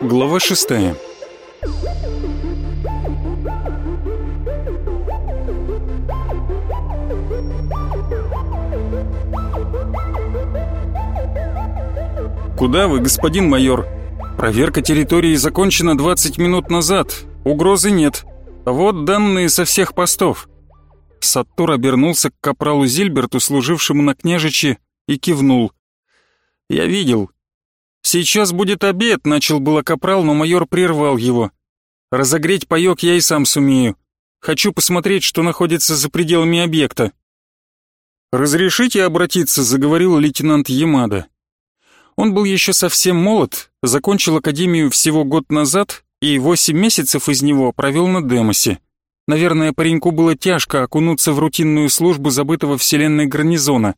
Глава шестая. «Куда вы, господин майор? Проверка территории закончена 20 минут назад. Угрозы нет. Вот данные со всех постов». Саттур обернулся к капралу Зильберту, служившему на княжиче, и кивнул. «Я видел. Сейчас будет обед», — начал было капрал, но майор прервал его. «Разогреть паёк я и сам сумею. Хочу посмотреть, что находится за пределами объекта». «Разрешите обратиться», — заговорил лейтенант Ямада. Он был еще совсем молод, закончил академию всего год назад и восемь месяцев из него провел на Демосе. Наверное, пареньку было тяжко окунуться в рутинную службу забытого вселенной гарнизона.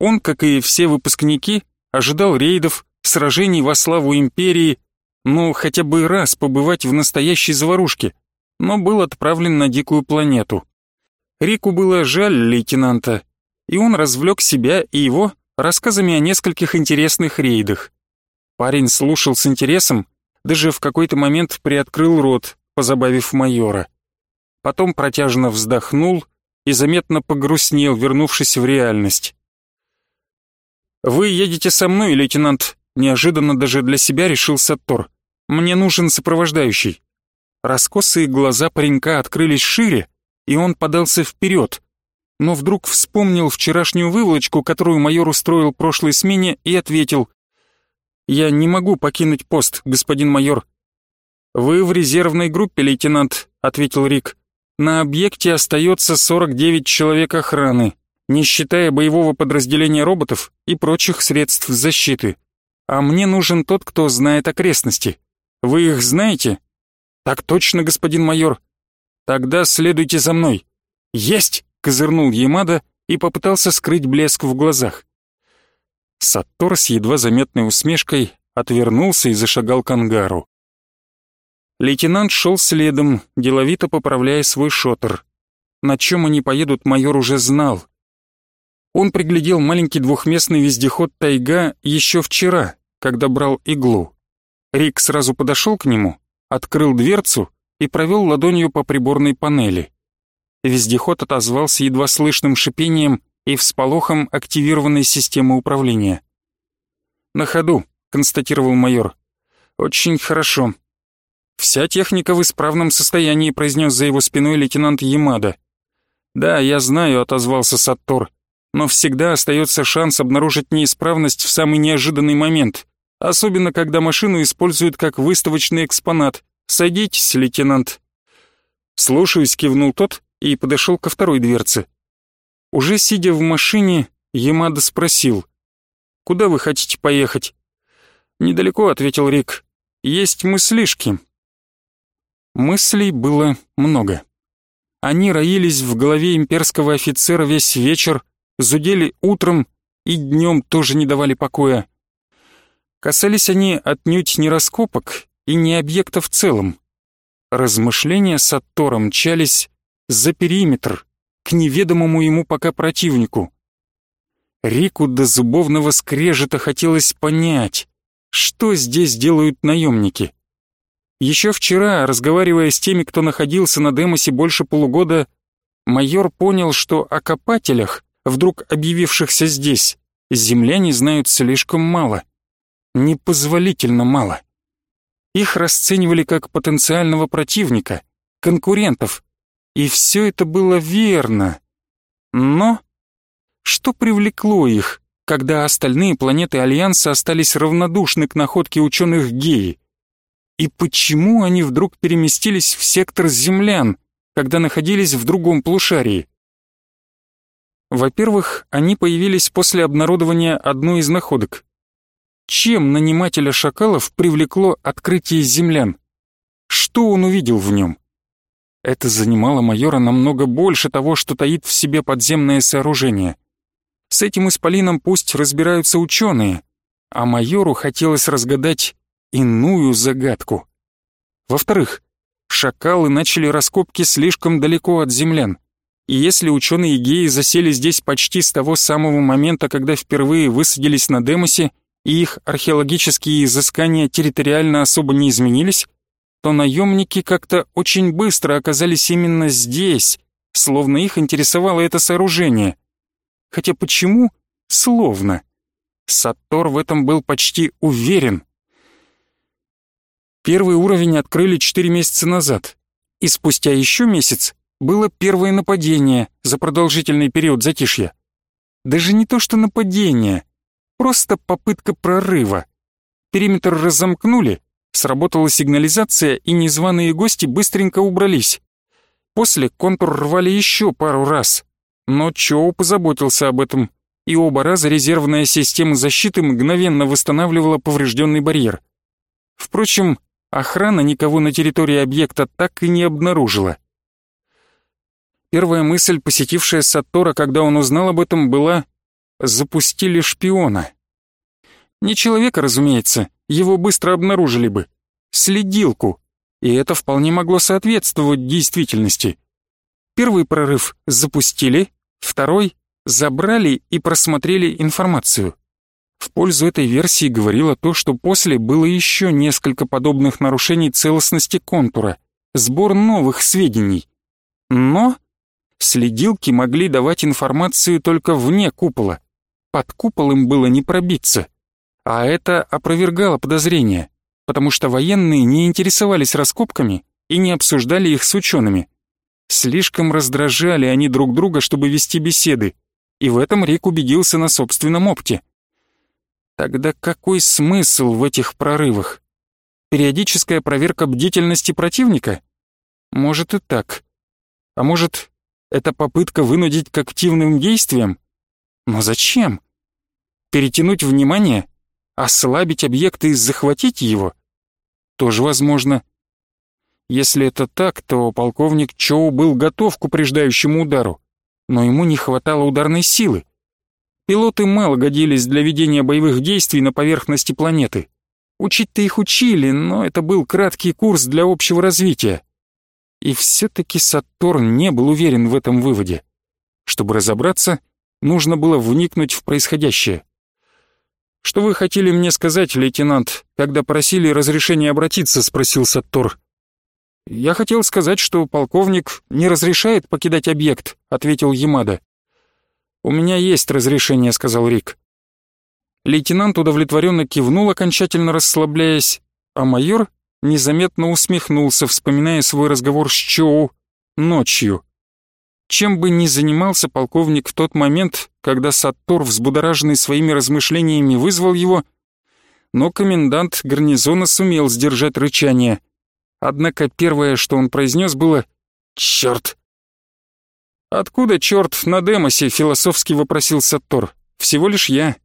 Он, как и все выпускники, ожидал рейдов, сражений во славу империи, ну, хотя бы раз побывать в настоящей заварушке, но был отправлен на дикую планету. Рику было жаль лейтенанта, и он развлек себя и его рассказами о нескольких интересных рейдах. Парень слушал с интересом, даже в какой-то момент приоткрыл рот, позабавив майора. Потом протяжно вздохнул и заметно погрустнел, вернувшись в реальность. «Вы едете со мной, лейтенант», — неожиданно даже для себя решил Саттор. «Мне нужен сопровождающий». Раскосые глаза паренька открылись шире, и он подался вперед, но вдруг вспомнил вчерашнюю выволочку, которую майор устроил прошлой смене, и ответил. «Я не могу покинуть пост, господин майор». «Вы в резервной группе, лейтенант», — ответил Рик. «На объекте остается 49 человек охраны, не считая боевого подразделения роботов и прочих средств защиты. А мне нужен тот, кто знает окрестности. Вы их знаете?» «Так точно, господин майор». «Тогда следуйте за мной». «Есть!» козырнул Ямада и попытался скрыть блеск в глазах. Саттор с едва заметной усмешкой отвернулся и зашагал к ангару. Лейтенант шел следом, деловито поправляя свой шотер. На чем они поедут, майор уже знал. Он приглядел маленький двухместный вездеход «Тайга» еще вчера, когда брал иглу. Рик сразу подошел к нему, открыл дверцу и провел ладонью по приборной панели. Вездеход отозвался едва слышным шипением и всполохом активированной системы управления. «На ходу», — констатировал майор. «Очень хорошо». «Вся техника в исправном состоянии», — произнес за его спиной лейтенант Ямада. «Да, я знаю», — отозвался Саттор. «Но всегда остается шанс обнаружить неисправность в самый неожиданный момент, особенно когда машину используют как выставочный экспонат. Садитесь, лейтенант». «Слушаюсь», — кивнул тот и подошел ко второй дверце. Уже сидя в машине, Ямада спросил, «Куда вы хотите поехать?» «Недалеко», — ответил Рик. «Есть мыслишки». Мыслей было много. Они роились в голове имперского офицера весь вечер, зудели утром и днем тоже не давали покоя. Касались они отнюдь не раскопок и не объекта в целом. Размышления с Аттором мчались за периметр, к неведомому ему пока противнику. Рику до зубовного скрежета хотелось понять, что здесь делают наемники. Еще вчера, разговаривая с теми, кто находился на Демосе больше полугода, майор понял, что о копателях, вдруг объявившихся здесь, земляне знают слишком мало. Непозволительно мало. Их расценивали как потенциального противника, конкурентов, и все это было верно. Но что привлекло их, когда остальные планеты Альянса остались равнодушны к находке ученых геи? И почему они вдруг переместились в сектор землян, когда находились в другом полушарии? Во-первых, они появились после обнародования одной из находок. Чем нанимателя шакалов привлекло открытие землян? Что он увидел в нем? Это занимало майора намного больше того, что таит в себе подземное сооружение. С этим исполином пусть разбираются ученые, а майору хотелось разгадать иную загадку. Во-вторых, шакалы начали раскопки слишком далеко от землян. И если ученые геи засели здесь почти с того самого момента, когда впервые высадились на Демосе, и их археологические изыскания территориально особо не изменились, то наемники как-то очень быстро оказались именно здесь, словно их интересовало это сооружение. Хотя почему «словно»? Саттор в этом был почти уверен. Первый уровень открыли четыре месяца назад, и спустя еще месяц было первое нападение за продолжительный период затишья. Даже не то что нападение, просто попытка прорыва. Периметр разомкнули, сработала сигнализация, и незваные гости быстренько убрались. После контур рвали еще пару раз, но Чоу позаботился об этом, и оба раза резервная система защиты мгновенно восстанавливала поврежденный барьер. Впрочем, охрана никого на территории объекта так и не обнаружила. Первая мысль, посетившая Сатора, когда он узнал об этом, была «запустили шпиона». Не человека, разумеется, его быстро обнаружили бы. Следилку. И это вполне могло соответствовать действительности. Первый прорыв запустили, второй забрали и просмотрели информацию. В пользу этой версии говорило то, что после было еще несколько подобных нарушений целостности контура, сбор новых сведений. Но следилки могли давать информацию только вне купола. Под куполом было не пробиться. А это опровергало подозрения, потому что военные не интересовались раскопками и не обсуждали их с учеными. Слишком раздражали они друг друга, чтобы вести беседы, и в этом Рик убедился на собственном опыте. Тогда какой смысл в этих прорывах? Периодическая проверка бдительности противника? Может и так. А может, это попытка вынудить к активным действиям? Но зачем? Перетянуть внимание? Ослабить объект и захватить его? Тоже возможно. Если это так, то полковник Чоу был готов к упреждающему удару, но ему не хватало ударной силы. Пилоты мало годились для ведения боевых действий на поверхности планеты. Учить-то их учили, но это был краткий курс для общего развития. И все-таки Сатурн не был уверен в этом выводе. Чтобы разобраться, нужно было вникнуть в происходящее. «Что вы хотели мне сказать, лейтенант, когда просили разрешения обратиться?» — спросил Саттор. «Я хотел сказать, что полковник не разрешает покидать объект», — ответил Ямада. «У меня есть разрешение», — сказал Рик. Лейтенант удовлетворенно кивнул, окончательно расслабляясь, а майор незаметно усмехнулся, вспоминая свой разговор с Чоу ночью. Чем бы ни занимался полковник в тот момент, когда Саттор, взбудораженный своими размышлениями, вызвал его, но комендант гарнизона сумел сдержать рычание. Однако первое, что он произнес, было «Чёрт!» «Откуда черт на Демосе?» — философски вопросил Саттор. «Всего лишь я».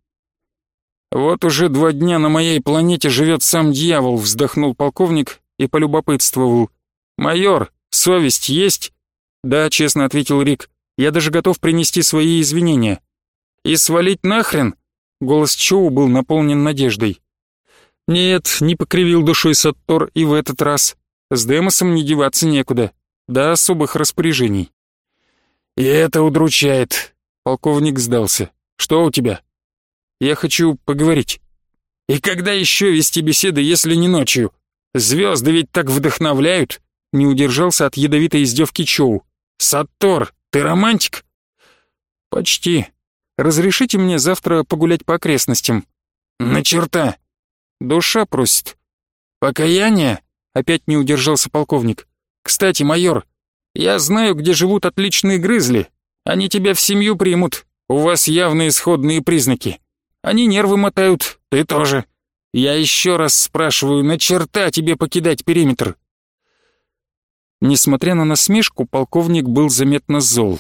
«Вот уже два дня на моей планете живет сам дьявол», — вздохнул полковник и полюбопытствовал. «Майор, совесть есть?» «Да», — честно ответил Рик. «Я даже готов принести свои извинения». «И свалить нахрен?» Голос Чоу был наполнен надеждой. «Нет, не покривил душой Саттор и в этот раз. С Демосом не деваться некуда. До особых распоряжений». «И это удручает». Полковник сдался. «Что у тебя?» «Я хочу поговорить». «И когда еще вести беседы, если не ночью? Звезды ведь так вдохновляют!» Не удержался от ядовитой издевки Чоу. «Саттор, ты романтик?» «Почти. Разрешите мне завтра погулять по окрестностям?» «На черта!» «Душа просит». «Покаяние?» — опять не удержался полковник. «Кстати, майор, я знаю, где живут отличные грызли. Они тебя в семью примут. У вас явные исходные признаки. Они нервы мотают, ты тоже. Я еще раз спрашиваю, на черта тебе покидать периметр?» Несмотря на насмешку, полковник был заметно зол.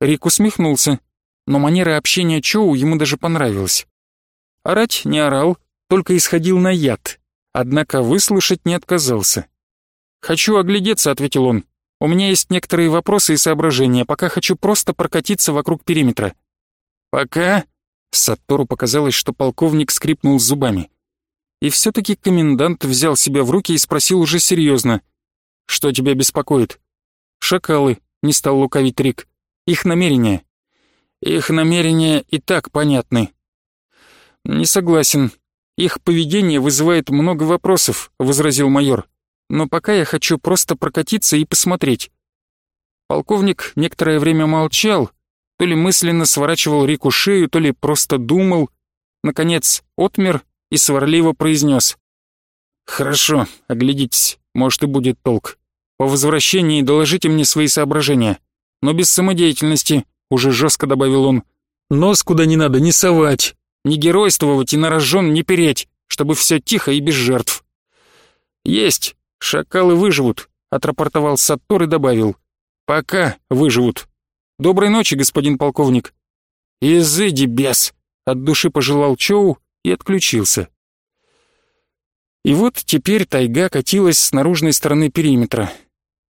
Рик усмехнулся, но манера общения Чоу ему даже понравилась. Орать не орал, только исходил на яд, однако выслушать не отказался. «Хочу оглядеться», — ответил он. У меня есть некоторые вопросы и соображения, пока хочу просто прокатиться вокруг периметра». «Пока?» Саттору показалось, что полковник скрипнул зубами. И все-таки комендант взял себя в руки и спросил уже серьезно. «Что тебя беспокоит?» «Шакалы», — не стал лукавить Рик. их намерения. Их намерения и так понятны. Не согласен. Их поведение вызывает много вопросов, возразил майор. Но пока я хочу просто прокатиться и посмотреть. Полковник некоторое время молчал, то ли мысленно сворачивал Рику шею, то ли просто думал. Наконец, отмер и сварливо произнес. «Хорошо, оглядитесь, может и будет толк. По возвращении доложите мне свои соображения, но без самодеятельности», — уже жестко добавил он. «Нос куда не надо не совать, не геройствовать и на рожон не переть, чтобы все тихо и без жертв». «Есть, шакалы выживут», — отрапортовал Саттор и добавил. «Пока выживут. Доброй ночи, господин полковник». «Изыди, бес!» — от души пожелал Чоу и отключился. И вот теперь тайга катилась с наружной стороны периметра.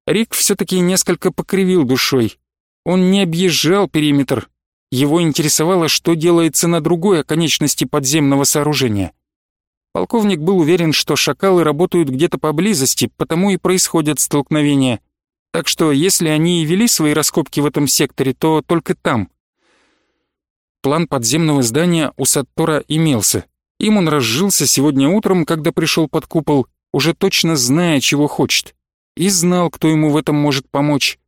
Рик все-таки несколько покривил душой. Он не объезжал периметр. Его интересовало, что делается на другой оконечности подземного сооружения. Полковник был уверен, что шакалы работают где-то поблизости, потому и происходят столкновения. Так что если они и вели свои раскопки в этом секторе, то только там. План подземного здания у Саттора имелся. Им он разжился сегодня утром, когда пришел под купол, уже точно зная, чего хочет. И знал, кто ему в этом может помочь.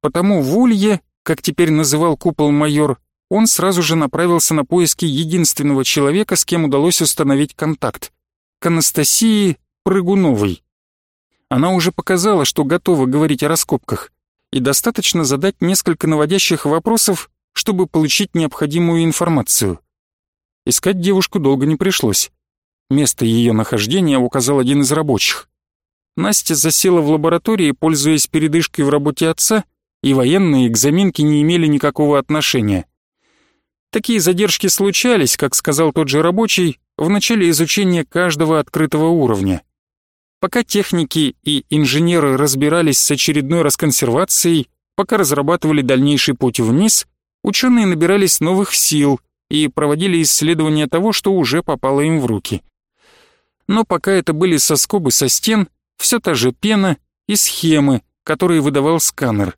Потому в Улье, как теперь называл купол майор, он сразу же направился на поиски единственного человека, с кем удалось установить контакт. К Анастасии Прыгуновой. Она уже показала, что готова говорить о раскопках, и достаточно задать несколько наводящих вопросов, чтобы получить необходимую информацию. Искать девушку долго не пришлось. Место ее нахождения указал один из рабочих. Настя засела в лаборатории, пользуясь передышкой в работе отца, и военные к заминке не имели никакого отношения. Такие задержки случались, как сказал тот же рабочий, в начале изучения каждого открытого уровня. Пока техники и инженеры разбирались с очередной расконсервацией, пока разрабатывали дальнейший путь вниз, ученые набирались новых сил, и проводили исследования того, что уже попало им в руки. Но пока это были соскобы со стен, все та же пена и схемы, которые выдавал сканер.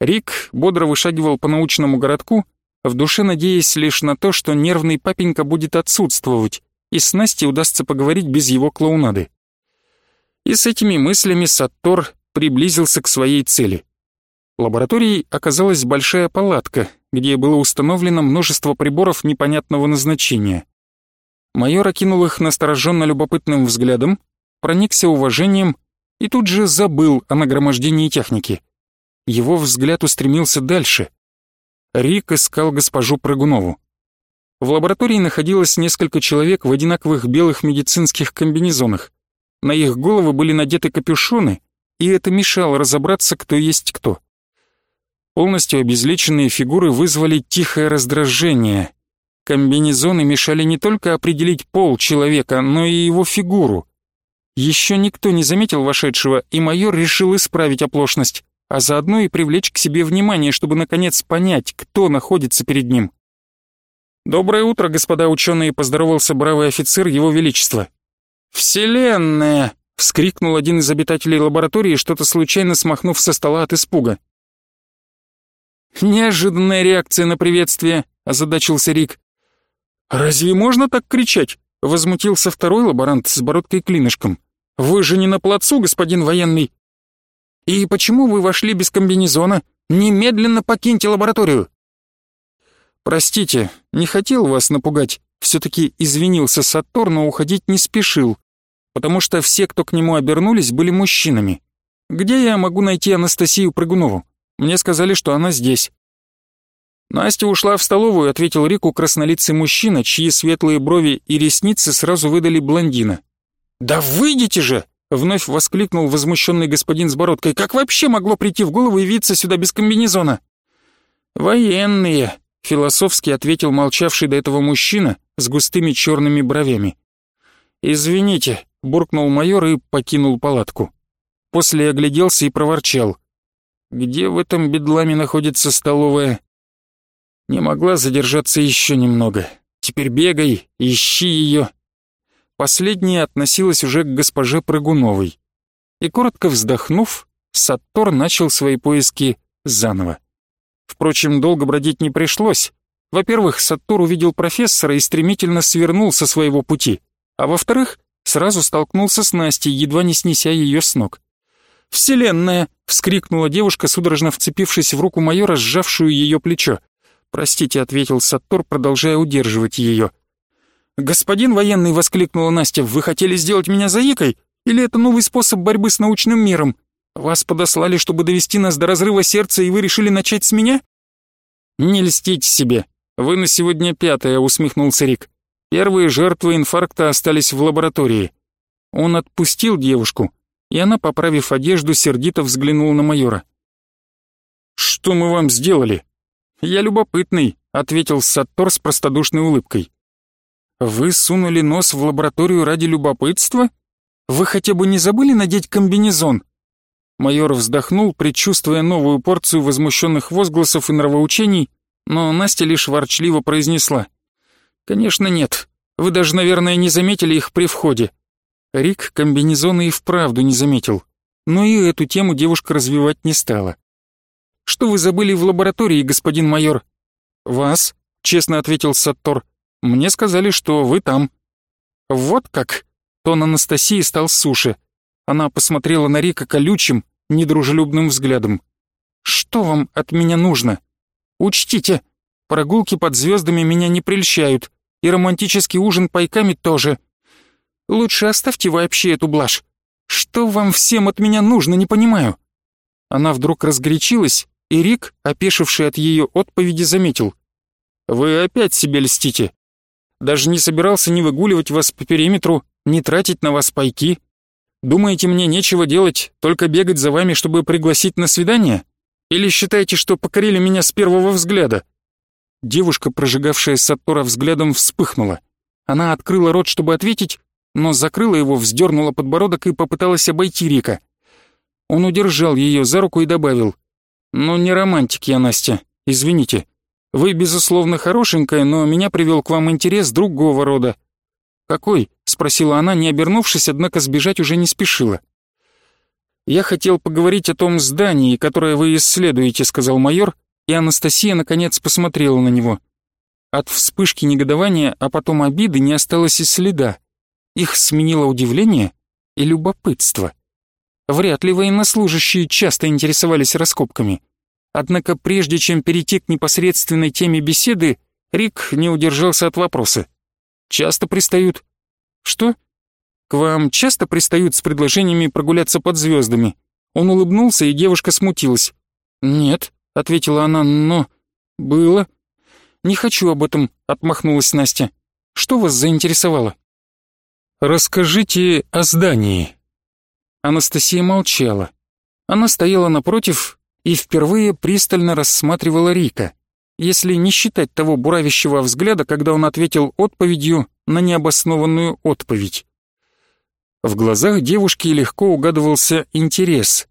Рик бодро вышагивал по научному городку, в душе надеясь лишь на то, что нервный папенька будет отсутствовать, и с Настей удастся поговорить без его клоунады. И с этими мыслями Саттор приблизился к своей цели. Лабораторией оказалась большая палатка, где было установлено множество приборов непонятного назначения. Майор окинул их настороженно любопытным взглядом, проникся уважением и тут же забыл о нагромождении техники. Его взгляд устремился дальше. Рик искал госпожу Прыгунову. В лаборатории находилось несколько человек в одинаковых белых медицинских комбинезонах. На их головы были надеты капюшоны, и это мешало разобраться, кто есть кто. Полностью обезличенные фигуры вызвали тихое раздражение. Комбинезоны мешали не только определить пол человека, но и его фигуру. Еще никто не заметил вошедшего, и майор решил исправить оплошность, а заодно и привлечь к себе внимание, чтобы наконец понять, кто находится перед ним. «Доброе утро, господа ученые», — поздоровался бравый офицер Его Величества. «Вселенная!» — вскрикнул один из обитателей лаборатории, что-то случайно смахнув со стола от испуга. «Неожиданная реакция на приветствие», — озадачился Рик. «Разве можно так кричать?» — возмутился второй лаборант с бородкой-клинышком. «Вы же не на плацу, господин военный!» «И почему вы вошли без комбинезона? Немедленно покиньте лабораторию!» «Простите, не хотел вас напугать», — все-таки извинился Сатор, но уходить не спешил, потому что все, кто к нему обернулись, были мужчинами. «Где я могу найти Анастасию Прыгунову?» Мне сказали, что она здесь». Настя ушла в столовую, ответил Рику краснолицый мужчина, чьи светлые брови и ресницы сразу выдали блондина. «Да выйдите же!» — вновь воскликнул возмущенный господин с бородкой. «Как вообще могло прийти в голову явиться сюда без комбинезона?» «Военные», — философски ответил молчавший до этого мужчина с густыми черными бровями. «Извините», — буркнул майор и покинул палатку. После огляделся и проворчал. Где в этом бедламе находится столовая? Не могла задержаться еще немного. Теперь бегай, ищи ее. Последняя относилась уже к госпоже Прыгуновой. И коротко вздохнув, Саттор начал свои поиски заново. Впрочем, долго бродить не пришлось. Во-первых, Саттор увидел профессора и стремительно свернул со своего пути, а во-вторых, сразу столкнулся с Настей, едва не снеся ее с ног. «Вселенная!» — вскрикнула девушка, судорожно вцепившись в руку майора, сжавшую ее плечо. «Простите», — ответил Саттор, продолжая удерживать ее. «Господин военный!» — воскликнула Настя. «Вы хотели сделать меня заикой? Или это новый способ борьбы с научным миром? Вас подослали, чтобы довести нас до разрыва сердца, и вы решили начать с меня?» «Не льстите себе. Вы на сегодня пятая», — усмехнулся Рик. «Первые жертвы инфаркта остались в лаборатории». Он отпустил девушку, и она, поправив одежду, сердито взглянула на майора. «Что мы вам сделали?» «Я любопытный», — ответил Саттор с простодушной улыбкой. «Вы сунули нос в лабораторию ради любопытства? Вы хотя бы не забыли надеть комбинезон?» Майор вздохнул, предчувствуя новую порцию возмущенных возгласов и нравоучений, но Настя лишь ворчливо произнесла. «Конечно нет. Вы даже, наверное, не заметили их при входе. Рик комбинезона и вправду не заметил, но и эту тему девушка развивать не стала. «Что вы забыли в лаборатории, господин майор?» «Вас», — честно ответил Саттор. «Мне сказали, что вы там». «Вот как?» Тон Анастасии стал суше. Она посмотрела на Рика колючим, недружелюбным взглядом. «Что вам от меня нужно? Учтите, прогулки под звездами меня не прельщают, и романтический ужин пайками тоже. Лучше оставьте вообще эту блажь. Что вам всем от меня нужно, не понимаю». Она вдруг разгорячилась, и Рик, опешивший от ее отповеди, заметил. «Вы опять себе льстите. Даже не собирался ни выгуливать вас по периметру, ни тратить на вас пайки. Думаете, мне нечего делать, только бегать за вами, чтобы пригласить на свидание? Или считаете, что покорили меня с первого взгляда?» Девушка, прожигавшая Саттора взглядом, вспыхнула. Она открыла рот, чтобы ответить, но закрыла его, вздернула подбородок и попыталась обойти Рика. Он удержал ее за руку и добавил, «Ну, не романтик я, Настя, извините. Вы, безусловно, хорошенькая, но меня привел к вам интерес другого рода». «Какой?» — спросила она, не обернувшись, однако сбежать уже не спешила. «Я хотел поговорить о том здании, которое вы исследуете», — сказал майор, и Анастасия, наконец, посмотрела на него. От вспышки негодования, а потом обиды не осталось и следа. Их сменило удивление и любопытство. Вряд ли военнослужащие часто интересовались раскопками. Однако прежде чем перейти к непосредственной теме беседы, Рик не удержался от вопроса. «Часто пристают?» «Что?» «К вам часто пристают с предложениями прогуляться под звездами?» Он улыбнулся, и девушка смутилась. «Нет», — ответила она, — «но...» «Было». «Не хочу об этом», — отмахнулась Настя. «Что вас заинтересовало?» «Расскажите о здании». Анастасия молчала. Она стояла напротив и впервые пристально рассматривала Рика, если не считать того буравящего взгляда, когда он ответил отповедью на необоснованную отповедь. В глазах девушки легко угадывался интерес,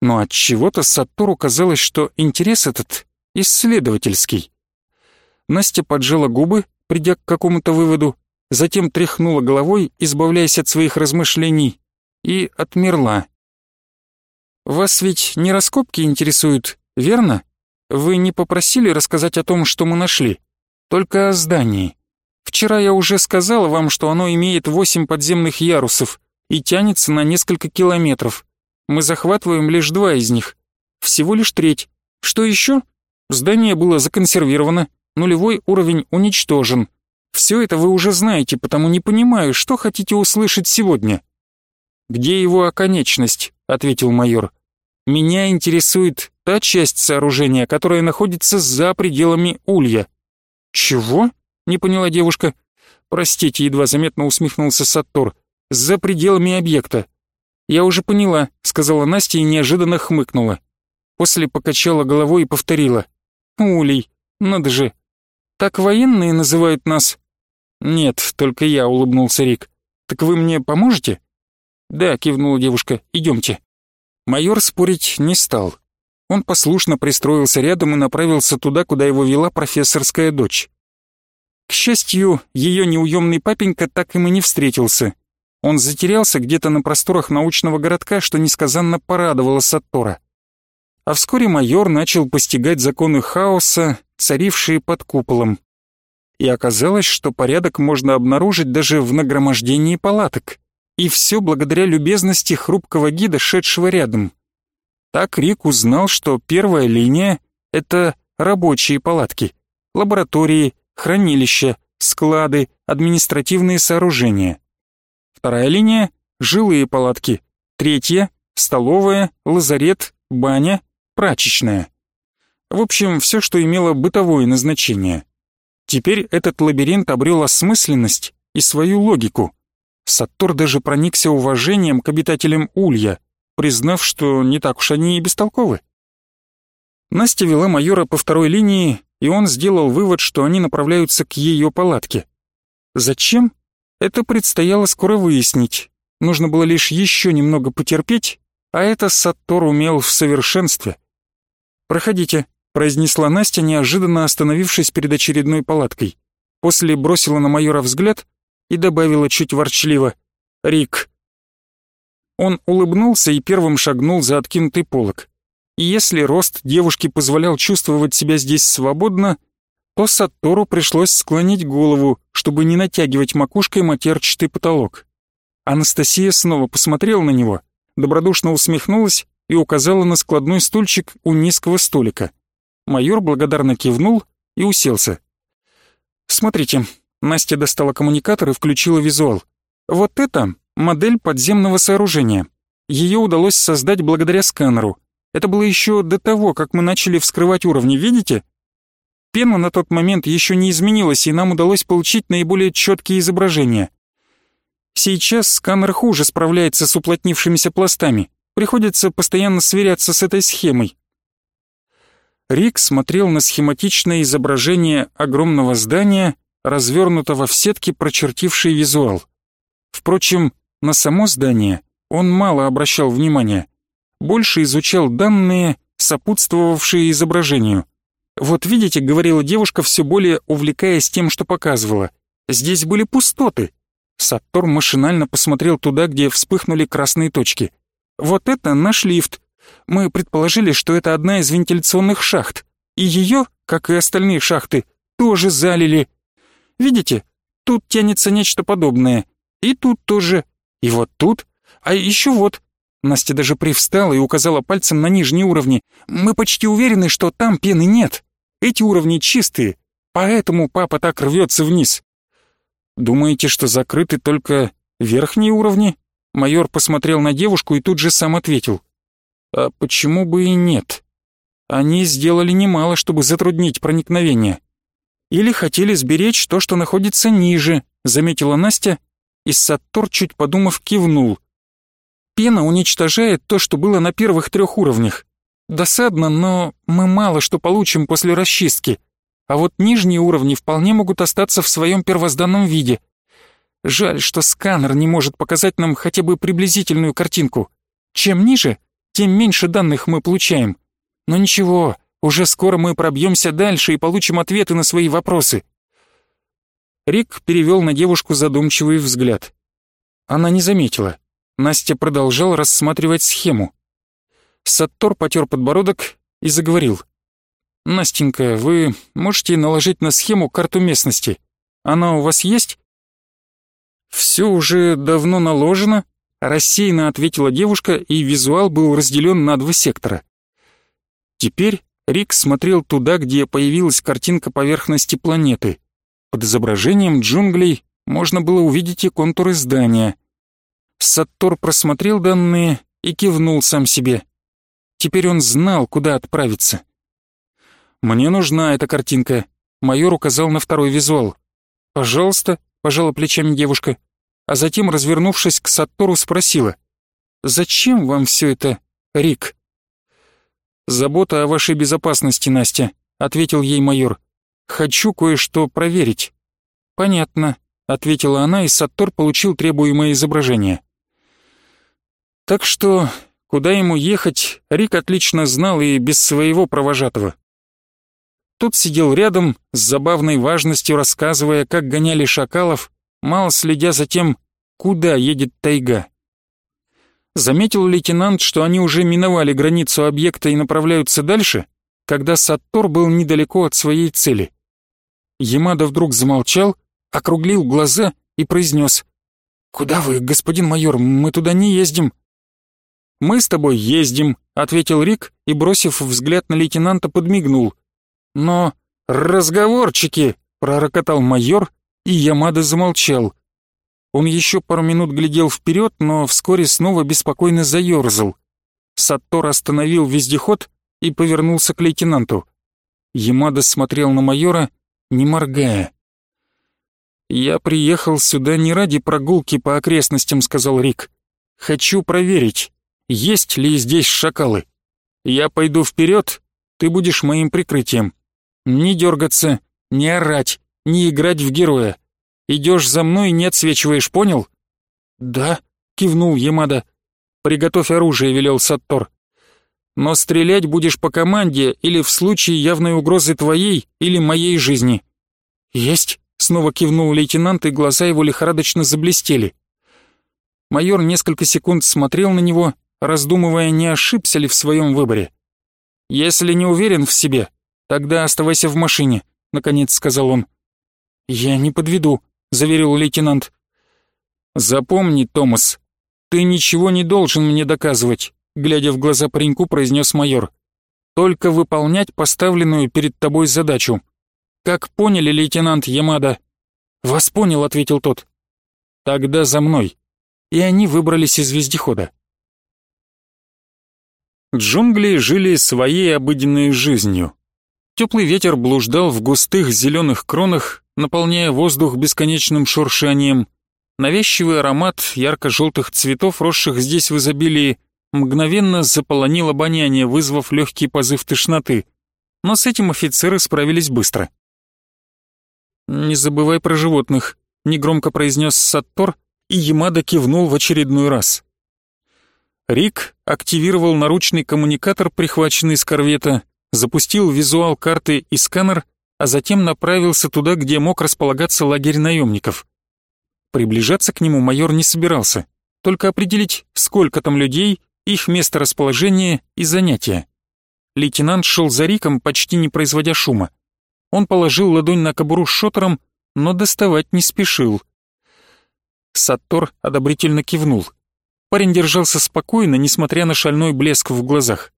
но от чего-то Сатуру казалось, что интерес этот исследовательский. Настя поджала губы, придя к какому-то выводу, затем тряхнула головой, избавляясь от своих размышлений, и отмерла. «Вас ведь не раскопки интересуют, верно? Вы не попросили рассказать о том, что мы нашли, только о здании. Вчера я уже сказала вам, что оно имеет восемь подземных ярусов и тянется на несколько километров. Мы захватываем лишь два из них. Всего лишь треть. Что еще? Здание было законсервировано, нулевой уровень уничтожен. Все это вы уже знаете, потому не понимаю, что хотите услышать сегодня». «Где его оконечность?» — ответил майор. «Меня интересует та часть сооружения, которая находится за пределами улья». «Чего?» — не поняла девушка. «Простите», — едва заметно усмехнулся Саттор. «За пределами объекта». «Я уже поняла», — сказала Настя и неожиданно хмыкнула. После покачала головой и повторила. «Улей, надо же. Так военные называют нас?» «Нет, только я», — улыбнулся Рик. «Так вы мне поможете?» «Да», — кивнула девушка, — «идемте». Майор спорить не стал. Он послушно пристроился рядом и направился туда, куда его вела профессорская дочь. К счастью, ее неуемный папенька так им и не встретился. Он затерялся где-то на просторах научного городка, что несказанно порадовало Саттора. а вскоре майор начал постигать законы хаоса, царившие под куполом. И оказалось, что порядок можно обнаружить даже в нагромождении палаток. И все благодаря любезности хрупкого гида, шедшего рядом. Так Рик узнал, что первая линия — это рабочие палатки, лаборатории, хранилища, склады, административные сооружения. Вторая линия — жилые палатки. Третья — столовая, лазарет, баня, прачечная. В общем, все, что имело бытовое назначение. Теперь этот лабиринт обрел осмысленность и свою логику. Саттор даже проникся уважением к обитателям Улья, признав, что не так уж они и бестолковы. Настя вела майора по второй линии, и он сделал вывод, что они направляются к ее палатке. Зачем? Это предстояло скоро выяснить. Нужно было лишь еще немного потерпеть, а это Саттор умел в совершенстве. «Проходите», — произнесла Настя, неожиданно остановившись перед очередной палаткой. После бросила на майора взгляд и добавила чуть ворчливо «Рик». Он улыбнулся и первым шагнул за откинутый полог. И если рост девушки позволял чувствовать себя здесь свободно, то Саттору пришлось склонить голову, чтобы не натягивать макушкой матерчатый потолок. Анастасия снова посмотрела на него, добродушно усмехнулась и указала на складной стульчик у низкого столика. Майор благодарно кивнул и уселся. «Смотрите», Настя достала коммуникатор и включила визуал. «Вот это модель подземного сооружения. Ее удалось создать благодаря сканеру. Это было еще до того, как мы начали вскрывать уровни, видите? Пена на тот момент еще не изменилась, и нам удалось получить наиболее четкие изображения. Сейчас сканер хуже справляется с уплотнившимися пластами. Приходится постоянно сверяться с этой схемой. Рик смотрел на схематичное изображение огромного здания, развернутого в сетке, прочертившей визуал. Впрочем, на само здание он мало обращал внимания, больше изучал данные, сопутствовавшие изображению. «Вот видите», — говорила девушка, все более увлекаясь тем, что показывала, — «здесь были пустоты». Саттор машинально посмотрел туда, где вспыхнули красные точки — вот это наш лифт. Мы предположили, что это одна из вентиляционных шахт. И ее, как и остальные шахты, тоже залили. Видите, тут тянется нечто подобное. И тут тоже. И вот тут. А еще вот. Настя даже привстала и указала пальцем на нижние уровни. Мы почти уверены, что там пены нет. Эти уровни чистые. Поэтому папа так рвется вниз. Думаете, что закрыты только верхние уровни? Майор посмотрел на девушку и тут же сам ответил. «А почему бы и нет? Они сделали немало, чтобы затруднить проникновение. Или хотели сберечь то, что находится ниже», заметила Настя, и Саттор, чуть подумав, кивнул. «Пена уничтожает то, что было на первых трех уровнях. Досадно, но мы мало что получим после расчистки. А вот нижние уровни вполне могут остаться в своем первозданном виде. Жаль, что сканер не может показать нам хотя бы приблизительную картинку. Чем ниже, тем меньше данных мы получаем. Но ничего, уже скоро мы пробьемся дальше и получим ответы на свои вопросы. Рик перевел на девушку задумчивый взгляд. Она не заметила. Настя продолжал рассматривать схему. Саттор потер подбородок и заговорил. «Настенька, вы можете наложить на схему карту местности? Она у вас есть?» «Все уже давно наложено», — рассеянно ответила девушка, и визуал был разделен на два сектора. Теперь Рик смотрел туда, где появилась картинка поверхности планеты. Под изображением джунглей можно было увидеть и контуры здания. Саттор просмотрел данные и кивнул сам себе. Теперь он знал, куда отправиться. «Мне нужна эта картинка», — майор указал на второй визуал. «Пожалуйста», — пожала плечами девушка а затем, развернувшись к Саттору, спросила, «Зачем вам все это, Рик?» «Забота о вашей безопасности, Настя», — ответил ей майор. «Хочу кое-что проверить». «Понятно», — ответила она, и Саттор получил требуемое изображение. Так что, куда ему ехать, Рик отлично знал и без своего провожатого. Тот сидел рядом, с забавной важностью рассказывая, как гоняли шакалов, мало следя за тем, куда едет тайга. Заметил лейтенант, что они уже миновали границу объекта и направляются дальше, когда Саттор был недалеко от своей цели. Ямада вдруг замолчал, округлил глаза и произнес. «Куда вы, господин майор? Мы туда не ездим». «Мы с тобой ездим», — ответил Рик и, бросив взгляд на лейтенанта, подмигнул. «Но разговорчики», — пророкотал майор, и Ямада замолчал. Он еще пару минут глядел вперед, но вскоре снова беспокойно заерзал. Саттор остановил вездеход и повернулся к лейтенанту. Ямада смотрел на майора, не моргая. «Я приехал сюда не ради прогулки по окрестностям», — сказал Рик. «Хочу проверить, есть ли здесь шакалы. Я пойду вперед, ты будешь моим прикрытием. Не дергаться, не орать, не играть в героя. Идешь за мной и не отсвечиваешь, понял?» «Да», — кивнул Ямада. «Приготовь оружие», — велел Саттор. «Но стрелять будешь по команде или в случае явной угрозы твоей или моей жизни». «Есть», — снова кивнул лейтенант, и глаза его лихорадочно заблестели. Майор несколько секунд смотрел на него, раздумывая, не ошибся ли в своем выборе. «Если не уверен в себе, тогда оставайся в машине», — наконец сказал он. «Я не подведу», — заверил лейтенант. «Запомни, Томас, ты ничего не должен мне доказывать», — глядя в глаза пареньку, произнес майор. «Только выполнять поставленную перед тобой задачу. Как поняли, лейтенант Ямада?» «Вас понял», — ответил тот. «Тогда за мной». И они выбрались из вездехода. Джунгли жили своей обыденной жизнью. Теплый ветер блуждал в густых зеленых кронах, наполняя воздух бесконечным шуршанием. Навязчивый аромат ярко-желтых цветов, росших здесь в изобилии, мгновенно заполонил обоняние, вызвав легкий позыв тошноты. Но с этим офицеры справились быстро. «Не забывай про животных», — негромко произнес Саттор, и Ямада кивнул в очередной раз. Рик активировал наручный коммуникатор, прихваченный с корвета, запустил визуал карты и сканер, а затем направился туда, где мог располагаться лагерь наемников. Приближаться к нему майор не собирался, только определить, сколько там людей, их место расположения и занятия. Лейтенант шел за Риком, почти не производя шума. Он положил ладонь на кобуру с шотером, но доставать не спешил. Саттор одобрительно кивнул. Парень держался спокойно, несмотря на шальной блеск в глазах.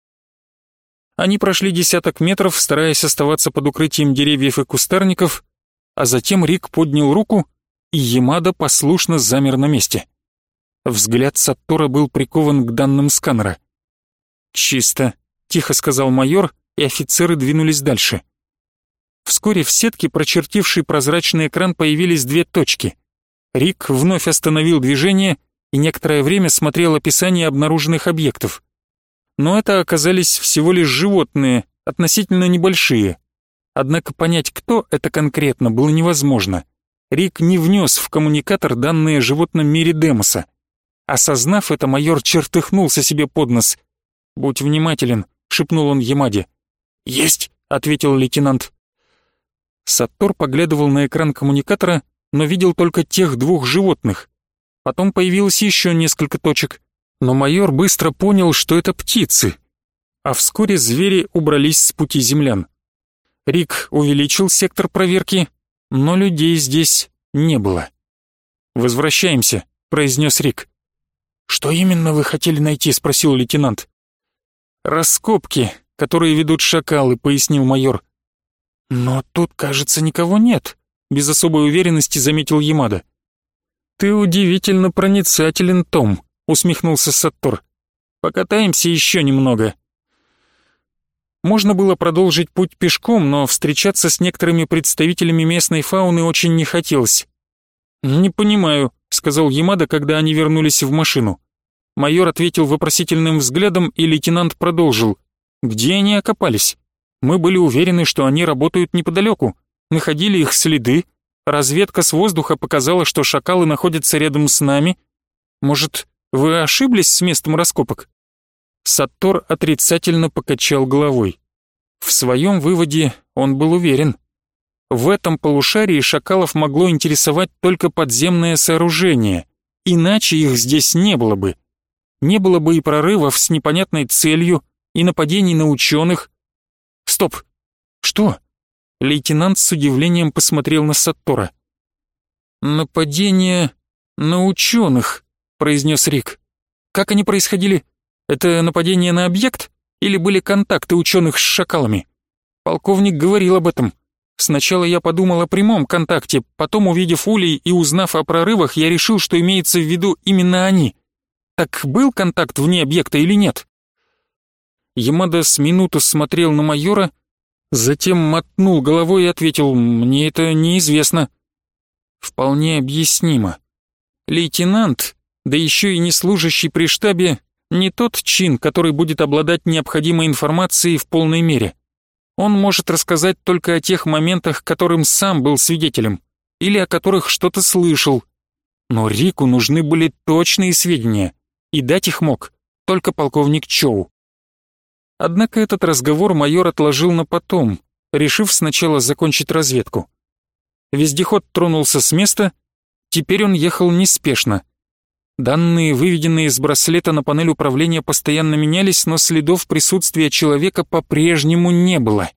Они прошли десяток метров, стараясь оставаться под укрытием деревьев и кустарников, а затем Рик поднял руку, и Ямада послушно замер на месте. Взгляд Саттора был прикован к данным сканера. «Чисто», — тихо сказал майор, и офицеры двинулись дальше. Вскоре в сетке, прочертившей прозрачный экран, появились две точки. Рик вновь остановил движение и некоторое время смотрел описание обнаруженных объектов. Но это оказались всего лишь животные, относительно небольшие. Однако понять, кто это конкретно, было невозможно. Рик не внес в коммуникатор данные о животном мире Демоса. Осознав это, майор чертыхнулся себе под нос. «Будь внимателен», — шепнул он Ямаде. «Есть», — ответил лейтенант. Саттор поглядывал на экран коммуникатора, но видел только тех двух животных. Потом появилось еще несколько точек, но майор быстро понял, что это птицы. А вскоре звери убрались с пути землян. Рик увеличил сектор проверки, но людей здесь не было. «Возвращаемся», — произнес Рик. «Что именно вы хотели найти?» — спросил лейтенант. «Раскопки, которые ведут шакалы», — пояснил майор. «Но тут, кажется, никого нет», — без особой уверенности заметил Ямада. «Ты удивительно проницателен, Том», — усмехнулся Саттор. «Покатаемся еще немного». Можно было продолжить путь пешком, но встречаться с некоторыми представителями местной фауны очень не хотелось. «Не понимаю», — сказал Ямада, когда они вернулись в машину. Майор ответил вопросительным взглядом, и лейтенант продолжил. «Где они окопались? Мы были уверены, что они работают неподалеку. Находили их следы, Разведка с воздуха показала, что шакалы находятся рядом с нами. Может, вы ошиблись с местом раскопок?» Саттор отрицательно покачал головой. В своем выводе он был уверен. В этом полушарии шакалов могло интересовать только подземное сооружение, иначе их здесь не было бы. не было бы и прорывов с непонятной целью, и нападений на ученых. Стоп! Что? Лейтенант с удивлением посмотрел на Саттора. «Нападение на ученых», — произнес Рик. «Как они происходили? Это нападение на объект или были контакты ученых с шакалами?» Полковник говорил об этом. Сначала я подумал о прямом контакте, потом, увидев улей и узнав о прорывах, я решил, что имеется в виду именно они. Так был контакт вне объекта или нет? Ямада с минуту смотрел на майора, затем мотнул головой и ответил «Мне это неизвестно». Вполне объяснимо. Лейтенант, да еще и не служащий при штабе, не тот чин, который будет обладать необходимой информацией в полной мере. Он может рассказать только о тех моментах, которым сам был свидетелем, или о которых что-то слышал. Но Рику нужны были точные сведения, и дать их мог только полковник Чоу. Однако этот разговор майор отложил на потом, решив сначала закончить разведку. Вездеход тронулся с места, теперь он ехал неспешно. Данные, выведенные из браслета на панель управления, постоянно менялись, но следов присутствия человека по-прежнему не было.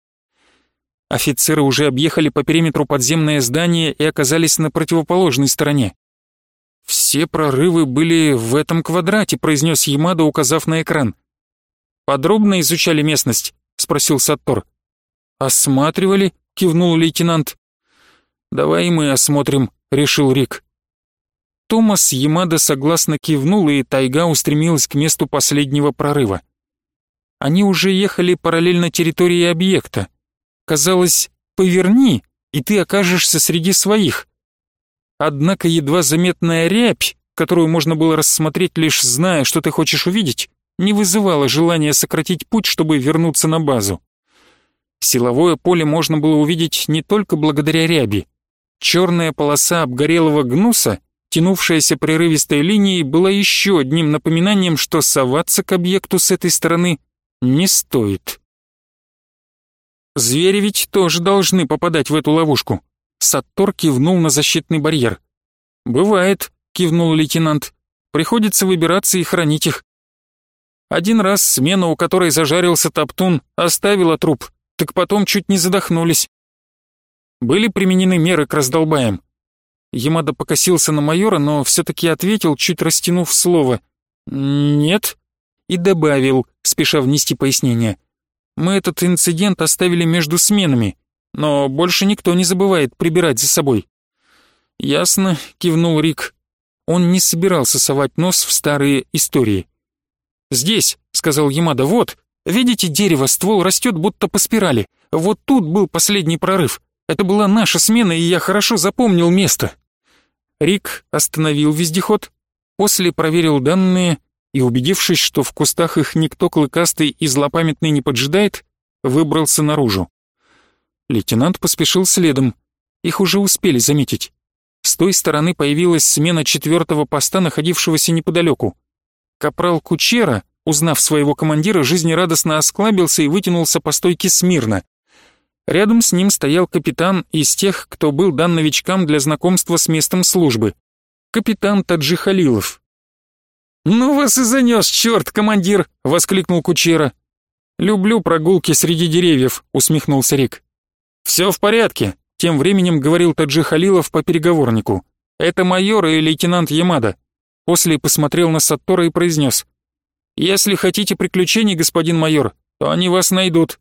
Офицеры уже объехали по периметру подземное здание и оказались на противоположной стороне. «Все прорывы были в этом квадрате», — произнес Ямада, указав на экран. «Подробно изучали местность?» — спросил Саттор. «Осматривали?» — кивнул лейтенант. «Давай мы осмотрим», — решил Рик. Томас Ямада согласно кивнул, и тайга устремилась к месту последнего прорыва. Они уже ехали параллельно территории объекта. Казалось, поверни, и ты окажешься среди своих. Однако едва заметная рябь, которую можно было рассмотреть лишь зная, что ты хочешь увидеть, не вызывала желания сократить путь, чтобы вернуться на базу. Силовое поле можно было увидеть не только благодаря ряби. Черная полоса обгорелого гнуса, тянувшаяся прерывистой линией, была еще одним напоминанием, что соваться к объекту с этой стороны не стоит. Звери ведь тоже должны попадать в эту ловушку. Саттор кивнул на защитный барьер. «Бывает», — кивнул лейтенант. «Приходится выбираться и хранить их. Один раз смена, у которой зажарился топтун, оставила труп, так потом чуть не задохнулись. Были применены меры к раздолбаям. Ямада покосился на майора, но все-таки ответил, чуть растянув слово. «Нет». И добавил, спеша внести пояснение. «Мы этот инцидент оставили между сменами, но больше никто не забывает прибирать за собой». «Ясно», — кивнул Рик. Он не собирался совать нос в старые истории. «Здесь», — сказал Ямада, — «вот, видите, дерево, ствол растет будто по спирали. Вот тут был последний прорыв. Это была наша смена, и я хорошо запомнил место». Рик остановил вездеход, после проверил данные и, убедившись, что в кустах их никто клыкастый и злопамятный не поджидает, выбрался наружу. Лейтенант поспешил следом. Их уже успели заметить. С той стороны появилась смена четвертого поста, находившегося неподалеку. Капрал Кучера, узнав своего командира, жизнерадостно осклабился и вытянулся по стойке смирно. Рядом с ним стоял капитан из тех, кто был дан новичкам для знакомства с местом службы. Капитан Таджи Халилов. «Ну вас и занес, черт, командир!» — воскликнул Кучера. «Люблю прогулки среди деревьев», — усмехнулся Рик. «Все в порядке», — тем временем говорил Таджи Халилов по переговорнику. «Это майор и лейтенант Ямада». После посмотрел на Саттора и произнес. «Если хотите приключений, господин майор, то они вас найдут.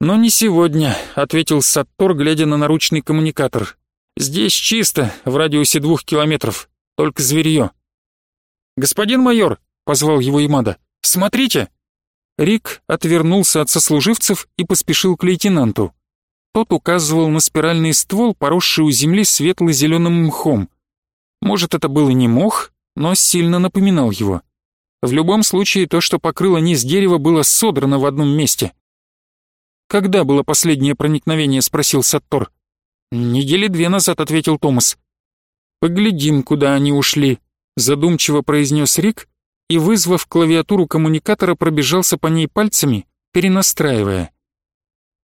«Но не сегодня», — ответил Саттор, глядя на наручный коммуникатор. «Здесь чисто, в радиусе двух километров, только зверье». «Господин майор», — позвал его Имада, — «смотрите». Рик отвернулся от сослуживцев и поспешил к лейтенанту. Тот указывал на спиральный ствол, поросший у земли светло-зеленым мхом. Может, это был и не мох, но сильно напоминал его. В любом случае, то, что покрыло низ дерева, было содрано в одном месте — «Когда было последнее проникновение?» — спросил Саттор. «Недели две назад», — ответил Томас. «Поглядим, куда они ушли», — задумчиво произнес Рик и, вызвав клавиатуру коммуникатора, пробежался по ней пальцами, перенастраивая.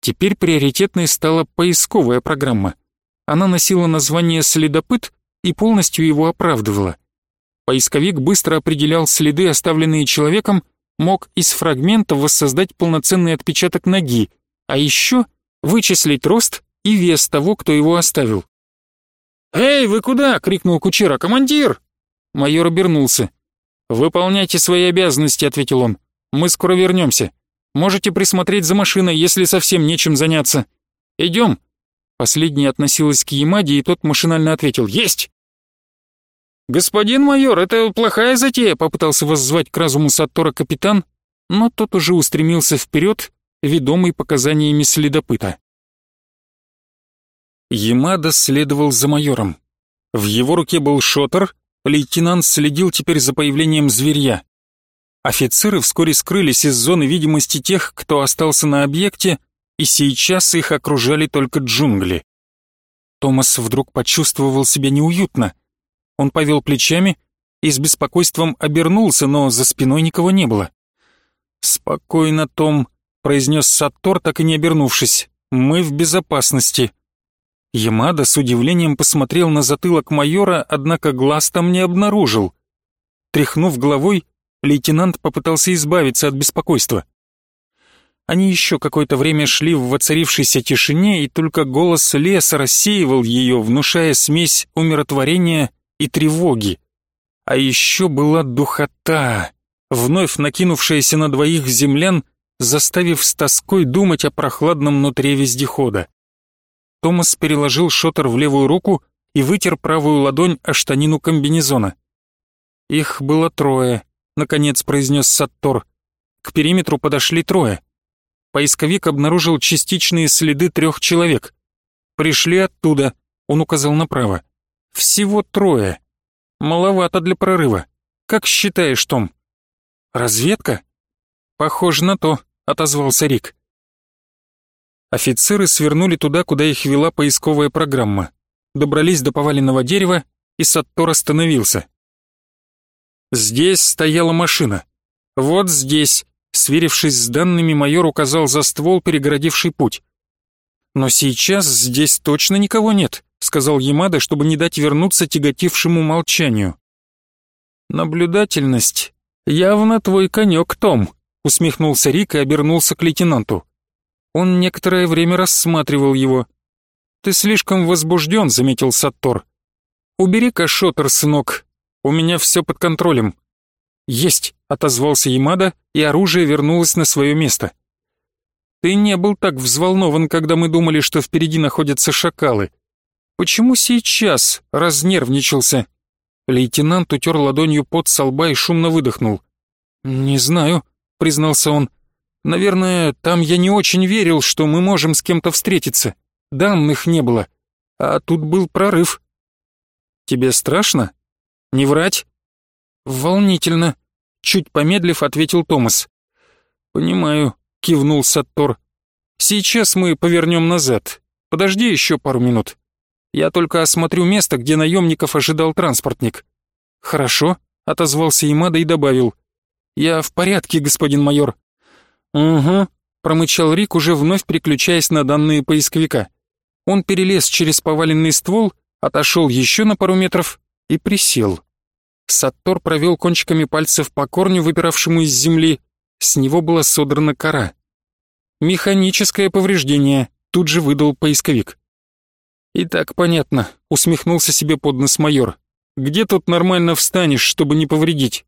Теперь приоритетной стала поисковая программа. Она носила название «Следопыт» и полностью его оправдывала. Поисковик быстро определял следы, оставленные человеком, мог из фрагментов воссоздать полноценный отпечаток ноги, а еще вычислить рост и вес того, кто его оставил. «Эй, вы куда?» — крикнул Кучера. «Командир!» Майор обернулся. «Выполняйте свои обязанности», — ответил он. «Мы скоро вернемся. Можете присмотреть за машиной, если совсем нечем заняться. Идем». Последняя относилась к Ямаде, и тот машинально ответил «Есть!». «Господин майор, это плохая затея», — попытался воззвать к разуму Саттора капитан, но тот уже устремился вперед, ведомый показаниями следопыта. Ямада следовал за майором. В его руке был шотер, лейтенант следил теперь за появлением зверья. Офицеры вскоре скрылись из зоны видимости тех, кто остался на объекте, и сейчас их окружали только джунгли. Томас вдруг почувствовал себя неуютно. Он повел плечами и с беспокойством обернулся, но за спиной никого не было. «Спокойно, Том», — произнес Саттор, так и не обернувшись. «Мы в безопасности». Ямада с удивлением посмотрел на затылок майора, однако глаз там не обнаружил. Тряхнув головой, лейтенант попытался избавиться от беспокойства. Они еще какое-то время шли в воцарившейся тишине, и только голос леса рассеивал ее, внушая смесь умиротворения и тревоги. А еще была духота, вновь накинувшаяся на двоих землян, заставив с тоской думать о прохладном нутре вездехода. Томас переложил шотер в левую руку и вытер правую ладонь о штанину комбинезона. «Их было трое», — наконец произнес Саттор. К периметру подошли трое. Поисковик обнаружил частичные следы трех человек. «Пришли оттуда», — он указал направо. «Всего трое. Маловато для прорыва. Как считаешь, Том?» «Разведка?» «Похоже на то», — отозвался Рик. Офицеры свернули туда, куда их вела поисковая программа. Добрались до поваленного дерева, и Саттор остановился. Здесь стояла машина. Вот здесь, сверившись с данными, майор указал за ствол, перегородивший путь. «Но сейчас здесь точно никого нет», — сказал Ямада, чтобы не дать вернуться тяготившему молчанию. «Наблюдательность. Явно твой конек, Том», — усмехнулся Рик и обернулся к лейтенанту. Он некоторое время рассматривал его. «Ты слишком возбужден», — заметил Саттор. «Убери-ка шотер, сынок. У меня все под контролем». «Есть», — отозвался Ямада, и оружие вернулось на свое место. «Ты не был так взволнован, когда мы думали, что впереди находятся шакалы. Почему сейчас разнервничался?» Лейтенант утер ладонью под со лба и шумно выдохнул. «Не знаю», — признался он. Наверное, там я не очень верил, что мы можем с кем-то встретиться. Данных не было. А тут был прорыв. Тебе страшно? Не врать? Волнительно. Чуть помедлив, ответил Томас. Понимаю, кивнул Саттор. Сейчас мы повернем назад. Подожди еще пару минут. Я только осмотрю место, где наемников ожидал транспортник. Хорошо, отозвался Имада и добавил. Я в порядке, господин майор. «Угу», — промычал Рик, уже вновь переключаясь на данные поисковика. Он перелез через поваленный ствол, отошел еще на пару метров и присел. Саттор провел кончиками пальцев по корню, выпиравшему из земли. С него была содрана кора. «Механическое повреждение», — тут же выдал поисковик. «И так понятно», — усмехнулся себе под нос майор. «Где тут нормально встанешь, чтобы не повредить?»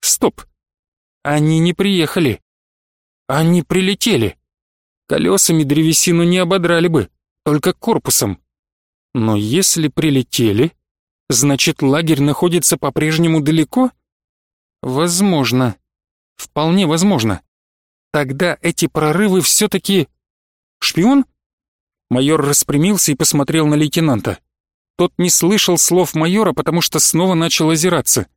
«Стоп! Они не приехали. Они прилетели. Колесами древесину не ободрали бы, только корпусом. Но если прилетели, значит лагерь находится по-прежнему далеко? Возможно. Вполне возможно. Тогда эти прорывы все-таки... Шпион? Майор распрямился и посмотрел на лейтенанта. Тот не слышал слов майора, потому что снова начал озираться.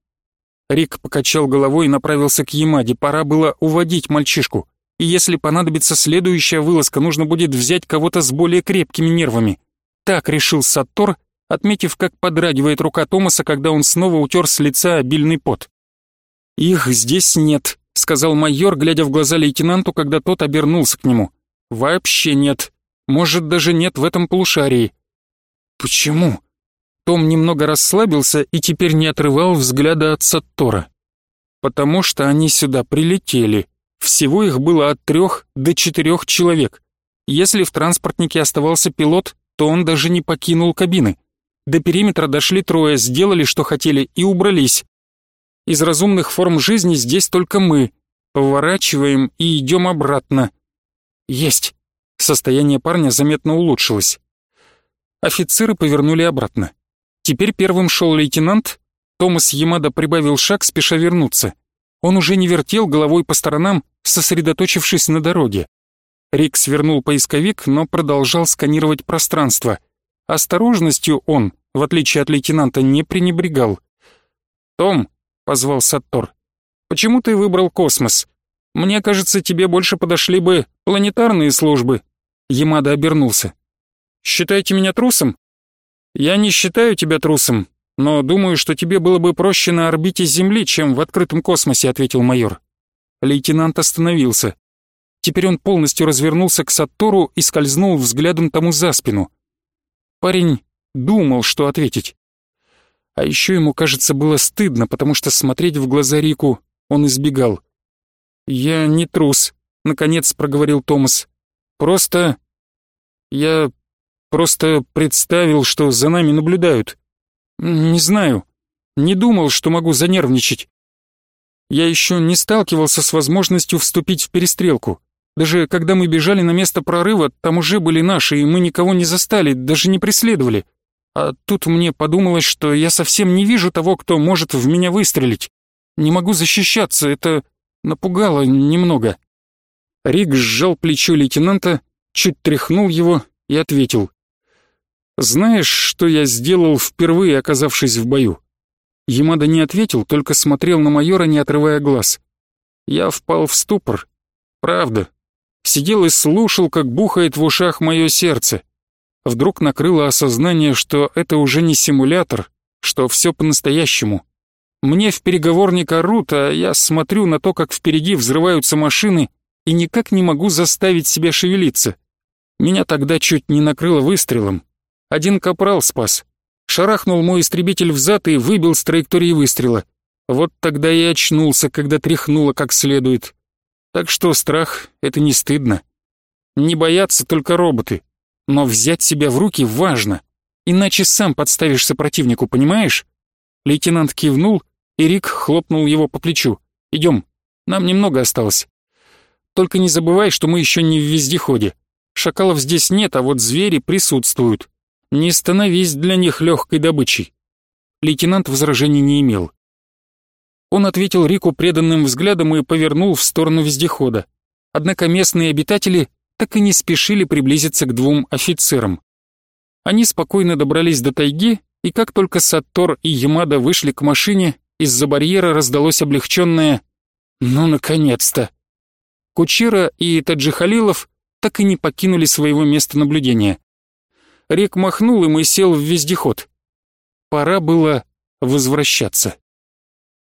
Рик покачал головой и направился к Ямаде. Пора было уводить мальчишку и если понадобится следующая вылазка, нужно будет взять кого-то с более крепкими нервами. Так решил Саттор, отметив, как подрагивает рука Томаса, когда он снова утер с лица обильный пот. «Их здесь нет», — сказал майор, глядя в глаза лейтенанту, когда тот обернулся к нему. «Вообще нет. Может, даже нет в этом полушарии». «Почему?» Том немного расслабился и теперь не отрывал взгляда от Саттора. Потому что они сюда прилетели. Всего их было от трех до четырех человек. Если в транспортнике оставался пилот, то он даже не покинул кабины. До периметра дошли трое, сделали, что хотели, и убрались. Из разумных форм жизни здесь только мы. Поворачиваем и идем обратно. Есть. Состояние парня заметно улучшилось. Офицеры повернули обратно. Теперь первым шел лейтенант. Томас Ямада прибавил шаг, спеша вернуться. Он уже не вертел головой по сторонам, сосредоточившись на дороге. Рик свернул поисковик, но продолжал сканировать пространство. Осторожностью он, в отличие от лейтенанта, не пренебрегал. «Том», — позвал Саттор, — «почему ты выбрал космос? Мне кажется, тебе больше подошли бы планетарные службы». Ямада обернулся. «Считаете меня трусом?» «Я не считаю тебя трусом, но думаю, что тебе было бы проще на орбите Земли, чем в открытом космосе», — ответил майор. Лейтенант остановился. Теперь он полностью развернулся к Саттору и скользнул взглядом тому за спину. Парень думал, что ответить. А еще ему, кажется, было стыдно, потому что смотреть в глаза Рику он избегал. «Я не трус», — наконец проговорил Томас. «Просто... я просто представил, что за нами наблюдают. Не знаю, не думал, что могу занервничать. Я еще не сталкивался с возможностью вступить в перестрелку. Даже когда мы бежали на место прорыва, там уже были наши, и мы никого не застали, даже не преследовали. А тут мне подумалось, что я совсем не вижу того, кто может в меня выстрелить. Не могу защищаться, это напугало немного. Рик сжал плечо лейтенанта, чуть тряхнул его и ответил. «Знаешь, что я сделал впервые, оказавшись в бою?» Ямада не ответил, только смотрел на майора, не отрывая глаз. Я впал в ступор. Правда, Сидел и слушал, как бухает в ушах мое сердце. Вдруг накрыло осознание, что это уже не симулятор, что все по-настоящему. Мне в переговорник орут, а я смотрю на то, как впереди взрываются машины, и никак не могу заставить себя шевелиться. Меня тогда чуть не накрыло выстрелом. Один капрал спас. Шарахнул мой истребитель взад и выбил с траектории выстрела. Вот тогда и очнулся, когда тряхнуло как следует. Так что страх — это не стыдно. Не боятся только роботы. Но взять себя в руки важно. Иначе сам подставишься противнику, понимаешь? Лейтенант кивнул, и Рик хлопнул его по плечу. «Идем, нам немного осталось. Только не забывай, что мы еще не в вездеходе. Шакалов здесь нет, а вот звери присутствуют. Не становись для них легкой добычей». Лейтенант возражений не имел. Он ответил Рику преданным взглядом и повернул в сторону вездехода. Однако местные обитатели так и не спешили приблизиться к двум офицерам. Они спокойно добрались до тайги, и как только Саттор и Ямада вышли к машине, из-за барьера раздалось облегченное «Ну, наконец-то!». Кучера и Таджихалилов так и не покинули своего места наблюдения. Рик махнул им и сел в вездеход. Пора было возвращаться.